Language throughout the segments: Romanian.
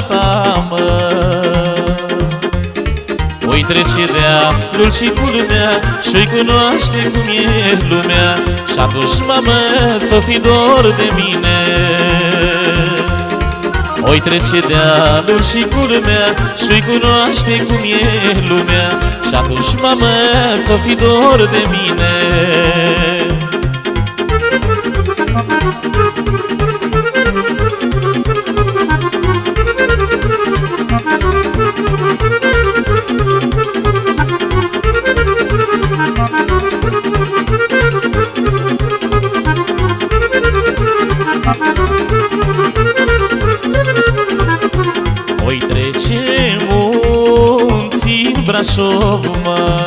bine casa ta, mă. Voi trece de-a și culmea Și-i cunoaște cum e lumea. Și atunci, mamă, ți-o fi dor de mine. Oi trece de-a și culmea Și-i cunoaște cum e lumea. Și atunci, mamă, ți-o fi dor de mine munții în Brașov, mă.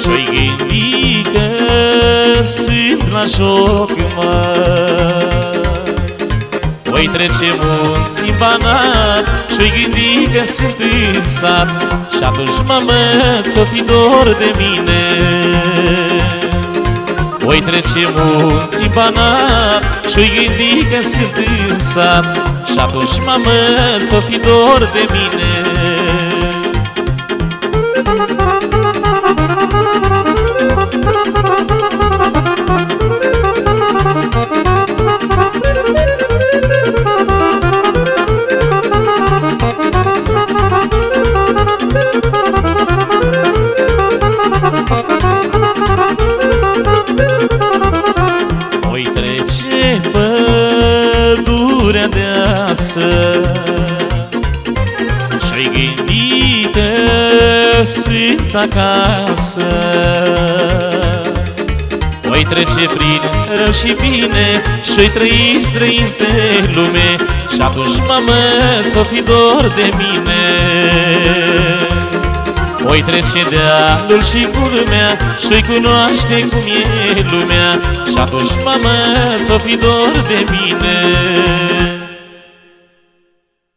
Și-oi gândi că sunt la joc, mă. Oi trece munții în Banat Și-oi gândi că sunt în sat. Și atunci, mamă, ți-o fi dor de mine. Voi trece munții banat Și-i gândi că sunt în sat. Și atunci, mamă, ți-o fi dor de mine deasă Și-i gândi că sunt acasă. Oi trece prin rău și bine Și-i trăi străin pe lume Și atunci, mamă, ți-o fi dor de mine. Voi trece dealul și culmea Și-i cunoaște cum e lumea Și atunci, mamă, ți-o fi dor de mine